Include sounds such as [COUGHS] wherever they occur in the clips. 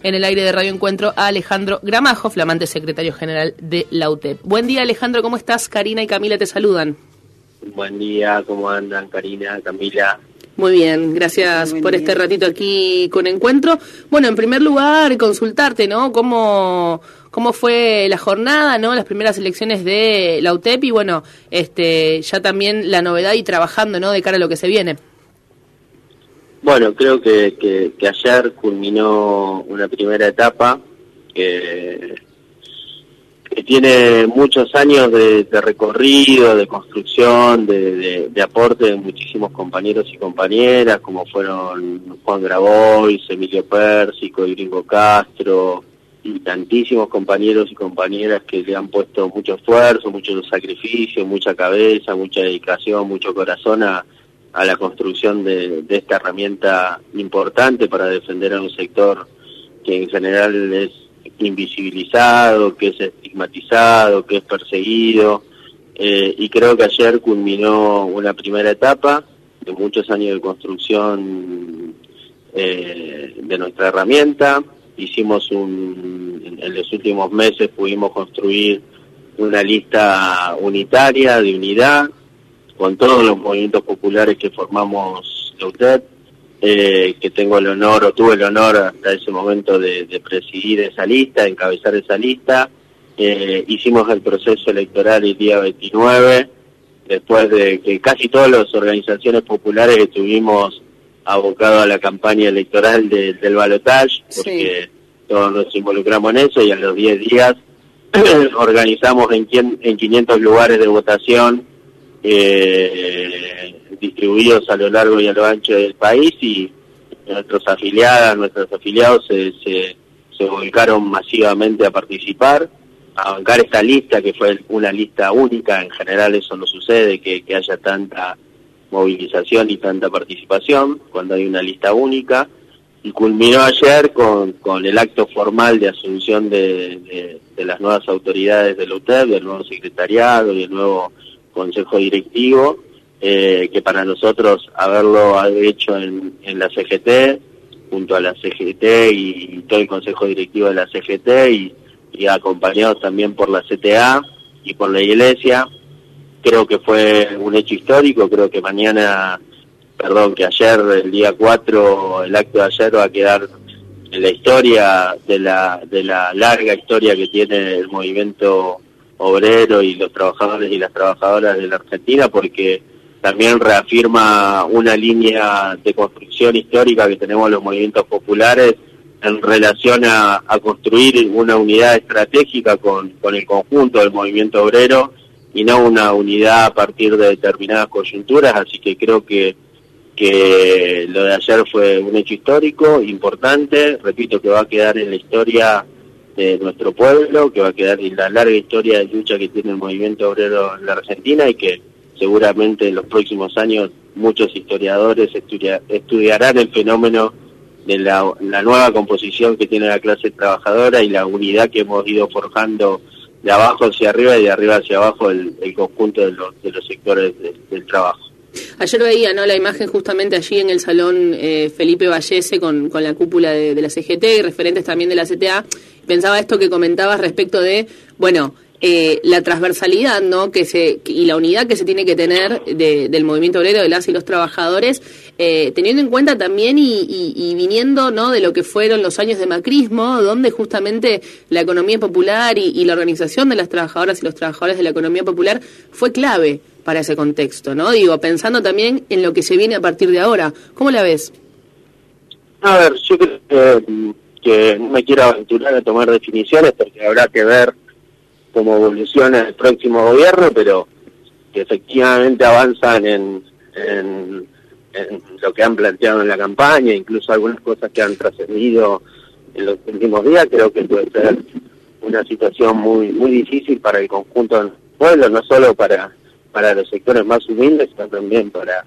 En el aire de Radio Encuentro a Alejandro Gramajo, flamante secretario general de la UTEP. Buen día Alejandro, ¿cómo estás? Karina y Camila te saludan. Buen día, ¿cómo andan Karina, Camila? Muy bien, gracias por este ratito aquí con Encuentro. Bueno, en primer lugar, consultarte, ¿no? ¿Cómo, cómo fue la jornada, ¿no? Las primeras elecciones de la UTEP y bueno, este, ya también la novedad y trabajando, ¿no? De cara a lo que se viene. Bueno, creo que, que, ayer culminó una primera etapa que, tiene muchos años de, recorrido, de construcción, de, aporte de muchísimos compañeros y compañeras, como fueron Juan Grabois, Emilio Pérsico, Gringo Castro, y tantísimos compañeros y compañeras que le han puesto mucho esfuerzo, mucho sacrificio, mucha cabeza, mucha dedicación, mucho corazón a a la construcción de, esta herramienta importante para defender a un sector que en general es invisibilizado, que es estigmatizado, que es perseguido. Eh, y creo que ayer culminó una primera etapa de muchos años de construcción eh, de nuestra herramienta. Hicimos un, en los últimos meses pudimos construir una lista unitaria de unidad con todos los movimientos populares que formamos la UTEP, eh, que tengo el honor o tuve el honor hasta ese momento de, presidir esa lista, encabezar esa lista. Eh, hicimos el proceso electoral el día 29, después de que casi todas las organizaciones populares estuvimos abocados a la campaña electoral del balotage, porque todos nos involucramos en eso y a los 10 días [CLEARS THROAT] organizamos en, en 500 lugares de votación eh, distribuidos a lo largo y a lo ancho del país y nuestros afiliadas, nuestros afiliados se, se, volcaron masivamente a participar, a bancar esta lista que fue una lista única, en general eso no sucede, que, haya tanta movilización y tanta participación cuando hay una lista única y culminó ayer con, con el acto formal de asunción de, de, las nuevas autoridades del UTEP, del nuevo secretariado y el nuevo consejo directivo, eh, que para nosotros haberlo hecho en, la CGT, junto a la CGT y, todo el consejo directivo de la CGT y, y acompañados también por la CTA y por la Iglesia, creo que fue un hecho histórico, creo que mañana, perdón, que ayer, el día 4, el acto de ayer va a quedar en la historia de la, de la larga historia que tiene el movimiento obrero y los trabajadores y las trabajadoras de la Argentina porque también reafirma una línea de construcción histórica que tenemos los movimientos populares en relación a, construir una unidad estratégica con, con el conjunto del movimiento obrero y no una unidad a partir de determinadas coyunturas, así que creo que, que lo de ayer fue un hecho histórico, importante, repito que va a quedar en la historia de nuestro pueblo, que va a quedar en la larga historia de lucha que tiene el movimiento obrero en la Argentina y que seguramente en los próximos años muchos historiadores estudiarán el fenómeno de la, nueva composición que tiene la clase trabajadora y la unidad que hemos ido forjando de abajo hacia arriba y de arriba hacia abajo el, conjunto de los, de los sectores del trabajo. Ayer veía ¿no? la imagen justamente allí en el salón eh, Felipe Vallese con, con la cúpula de, de, la CGT y referentes también de la CTA pensaba esto que comentabas respecto de, bueno, eh, la transversalidad ¿no? que se, y la unidad que se tiene que tener del movimiento obrero, de las y los trabajadores, eh, teniendo en cuenta también y, viniendo ¿no? de lo que fueron los años de macrismo, donde justamente la economía popular y, la organización de las trabajadoras y los trabajadores de la economía popular fue clave para ese contexto, ¿no? Digo, pensando también en lo que se viene a partir de ahora. ¿Cómo la ves? A ver, yo creo que no me quiero aventurar a tomar definiciones porque habrá que ver cómo evoluciona el próximo gobierno, pero que efectivamente avanzan en, en, lo que han planteado en la campaña, incluso algunas cosas que han trascendido en los últimos días, creo que puede ser una situación muy muy difícil para el conjunto del pueblo, no solo para para los sectores más humildes, sino también para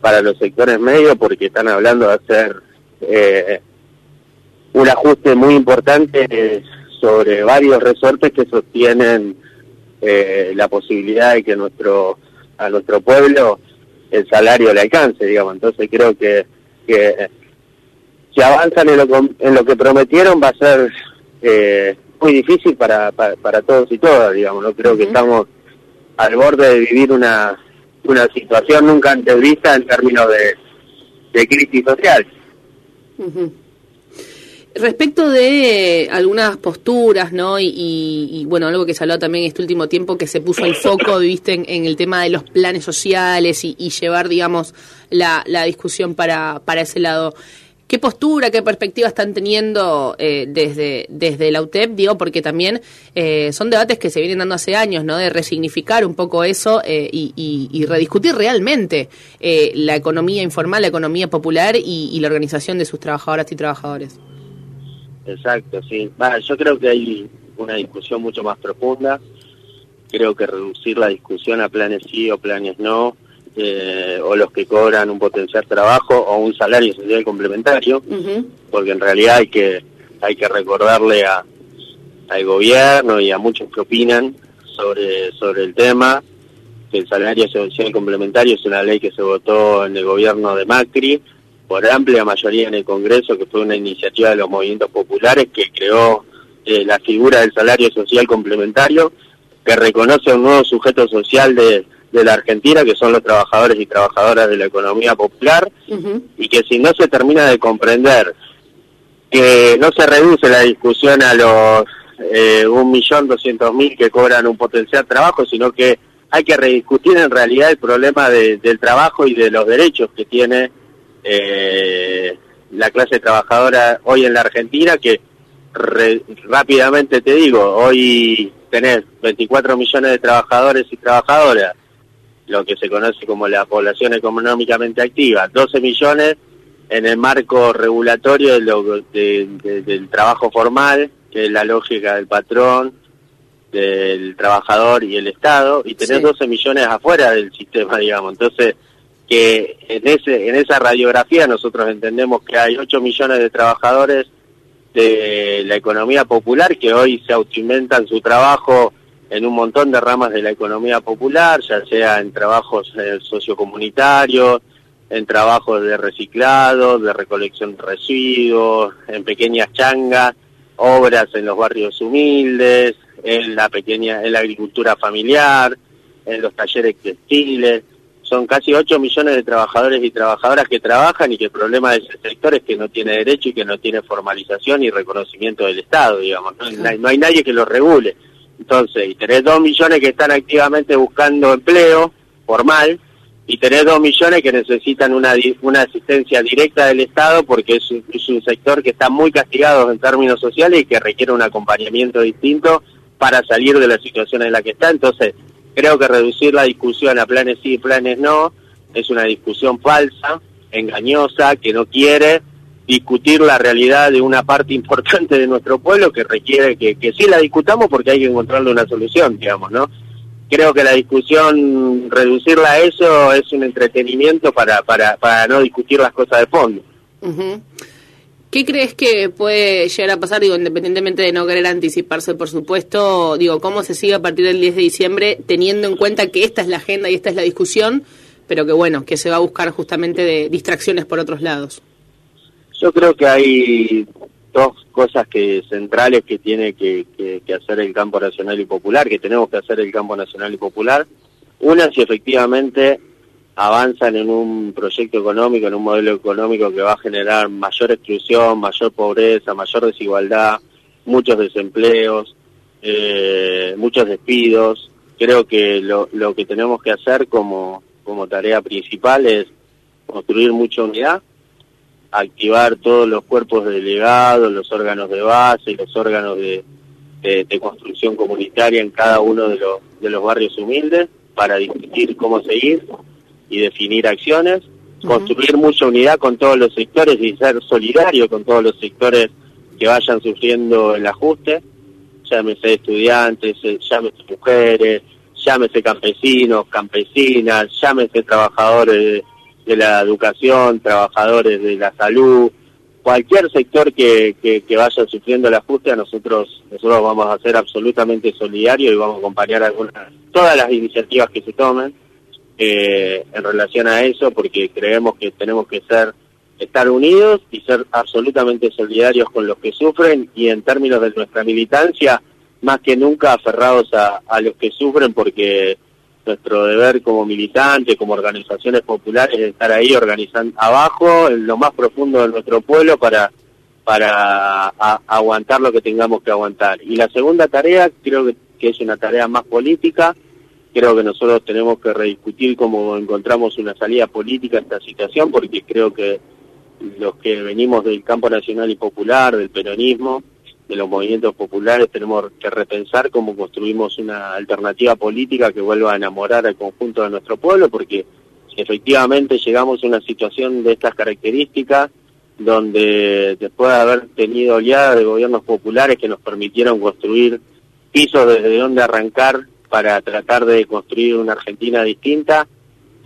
para los sectores medios, porque están hablando de hacer eh, un ajuste muy importante sobre varios resortes que sostienen eh, la posibilidad de que nuestro a nuestro pueblo el salario le alcance, digamos. Entonces creo que, que si avanzan en lo, en lo que prometieron va a ser eh, muy difícil para, para, todos y todas, digamos. No creo que estamos al borde de vivir una, una situación nunca antes vista en términos de, de crisis social. Respecto de algunas posturas, ¿no? Y, bueno, algo que se habló también este último tiempo, que se puso el foco, [COUGHS] viste, en, el tema de los planes sociales y, llevar, digamos, la, la discusión para, para ese lado. ¿Qué postura, qué perspectiva están teniendo eh, desde, desde la UTEP? Digo, porque también eh, son debates que se vienen dando hace años, ¿no? De resignificar un poco eso eh, y, rediscutir realmente la economía informal, la economía popular y, la organización de sus trabajadoras y trabajadores. Exacto, sí. yo creo que hay una discusión mucho más profunda. Creo que reducir la discusión a planes sí o planes no eh, o los que cobran un potencial trabajo o un salario social complementario, porque en realidad hay que hay que recordarle a, al gobierno y a muchos que opinan sobre sobre el tema que el salario social complementario es una ley que se votó en el gobierno de Macri por amplia mayoría en el Congreso, que fue una iniciativa de los movimientos populares que creó eh, la figura del salario social complementario, que reconoce un nuevo sujeto social de de la Argentina, que son los trabajadores y trabajadoras de la economía popular, y que si no se termina de comprender que no se reduce la discusión a los eh, un millón doscientos mil que cobran un potencial trabajo, sino que hay que rediscutir en realidad el problema del trabajo y de los derechos que tiene eh, la clase trabajadora hoy en la Argentina, que rápidamente te digo, hoy tenés 24 millones de trabajadores y trabajadoras, lo que se conoce como la población económicamente activa, 12 millones en el marco regulatorio del trabajo formal, que es la lógica del patrón, del trabajador y el Estado, y tenés 12 millones afuera del sistema, [LAUGHS] digamos. Entonces, que en, ese, en esa radiografía nosotros entendemos que hay 8 millones de trabajadores de la economía popular que hoy se autoinventan su trabajo en un montón de ramas de la economía popular, ya sea en trabajos eh, sociocomunitarios, en trabajos de reciclado, de recolección de residuos, en pequeñas changas, obras en los barrios humildes, en la pequeña, en la agricultura familiar, en los talleres textiles. Son casi 8 millones de trabajadores y trabajadoras que trabajan y que el problema de ese sector es que no tiene derecho y que no tiene formalización y reconocimiento del Estado, digamos. No, no hay nadie que lo regule. Entonces, y tenés dos millones que están activamente buscando empleo formal, y tenés dos millones que necesitan una, una asistencia directa del Estado porque es, es, un sector que está muy castigado en términos sociales y que requiere un acompañamiento distinto para salir de la situación en la que está. Entonces, creo que reducir la discusión a planes sí y planes no es una discusión falsa, engañosa, que no quiere discutir la realidad de una parte importante de nuestro pueblo que requiere que, que sí la discutamos porque hay que encontrarle una solución, digamos, ¿no? Creo que la discusión, reducirla a eso es un entretenimiento para, para, para no discutir las cosas de fondo. ¿Qué crees que puede llegar a pasar, digo, independientemente de no querer anticiparse, por supuesto, digo, cómo se sigue a partir del 10 de diciembre, teniendo en cuenta que esta es la agenda y esta es la discusión, pero que bueno, que se va a buscar justamente de distracciones por otros lados? Yo creo que hay dos cosas que centrales que tiene que, hacer el campo nacional y popular, que tenemos que hacer el campo nacional y popular. Una, si efectivamente avanzan en un proyecto económico, en un modelo económico que va a generar mayor exclusión, mayor pobreza, mayor desigualdad, muchos desempleos, eh, muchos despidos. Creo que lo, lo que tenemos que hacer como, como tarea principal es construir mucha unidad, activar todos los cuerpos delegados, los órganos de base, los órganos de, de, construcción comunitaria en cada uno de los, de los barrios humildes para discutir cómo seguir y definir acciones, construir mucha unidad con todos los sectores y ser solidario con todos los sectores que vayan sufriendo el ajuste, llámese estudiantes, eh, llámese mujeres, llámese campesinos, campesinas, llámese trabajadores de la educación, trabajadores de la salud, cualquier sector que, que, vaya sufriendo el ajuste, nosotros, nosotros vamos a ser absolutamente solidarios y vamos a acompañar algunas, todas las iniciativas que se tomen eh, en relación a eso, porque creemos que tenemos que ser estar unidos y ser absolutamente solidarios con los que sufren y en términos de nuestra militancia, más que nunca aferrados a los que sufren porque nuestro deber como militantes, como organizaciones populares, es estar ahí organizando abajo, en lo más profundo de nuestro pueblo para para aguantar lo que tengamos que aguantar. Y la segunda tarea creo que, que, es una tarea más política, creo que nosotros tenemos que rediscutir cómo encontramos una salida política a esta situación, porque creo que los que venimos del campo nacional y popular, del peronismo, de los movimientos populares, tenemos que repensar cómo construimos una alternativa política que vuelva a enamorar al conjunto de nuestro pueblo, porque si efectivamente llegamos a una situación de estas características, donde después de haber tenido oleadas de gobiernos populares que nos permitieron construir pisos desde donde arrancar para tratar de construir una Argentina distinta,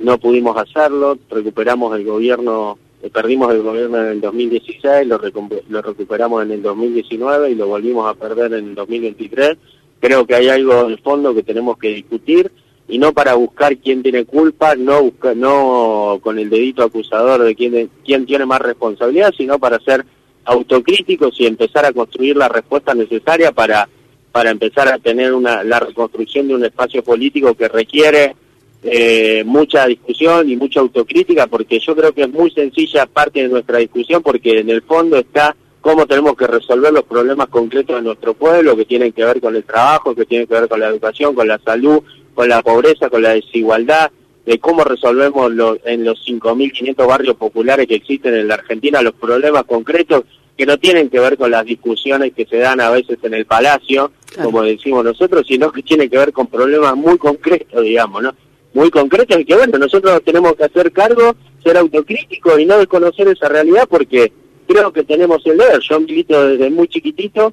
no pudimos hacerlo, recuperamos el gobierno perdimos el gobierno en el 2016, lo, lo recuperamos en el 2019 y lo volvimos a perder en el 2023. Creo que hay algo en el fondo que tenemos que discutir y no para buscar quién tiene culpa, no busca, no con el dedito acusador de quién, quién tiene más responsabilidad, sino para ser autocríticos y empezar a construir la respuesta necesaria para para empezar a tener una la reconstrucción de un espacio político que requiere eh, mucha discusión y mucha autocrítica, porque yo creo que es muy sencilla parte de nuestra discusión, porque en el fondo está cómo tenemos que resolver los problemas concretos de nuestro pueblo, que tienen que ver con el trabajo, que tienen que ver con la educación, con la salud, con la pobreza, con la desigualdad, de cómo resolvemos en los 5.500 barrios populares que existen en la Argentina los problemas concretos que no tienen que ver con las discusiones que se dan a veces en el palacio, como decimos nosotros, sino que tienen que ver con problemas muy concretos, digamos, ¿no? Muy concretos y que bueno, nosotros tenemos que hacer cargo, ser autocríticos y no desconocer esa realidad porque creo que tenemos el deber. Yo milito desde muy chiquitito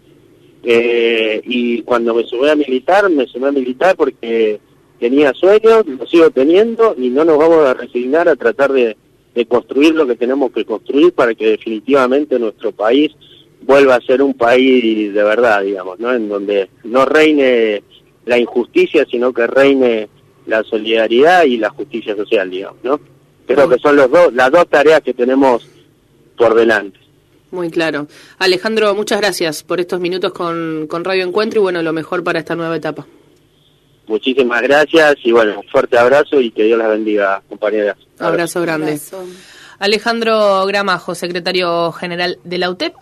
eh, y cuando me subí a militar, me subí a militar porque tenía sueños, lo sigo teniendo y no nos vamos a resignar a tratar de, de construir lo que tenemos que construir para que definitivamente nuestro país vuelva a ser un país de verdad, digamos, ¿no? En donde no reine la injusticia, sino que reine la solidaridad y la justicia social, digamos, ¿no? Creo que son los dos, las dos tareas que tenemos por delante. Muy claro. Alejandro, muchas gracias por estos minutos con, con Radio Encuentro y bueno, lo mejor para esta nueva etapa. Muchísimas gracias y bueno, un fuerte abrazo y que Dios las bendiga, compañeras. Abrazo, grande. Alejandro Gramajo, secretario general de la UTEP.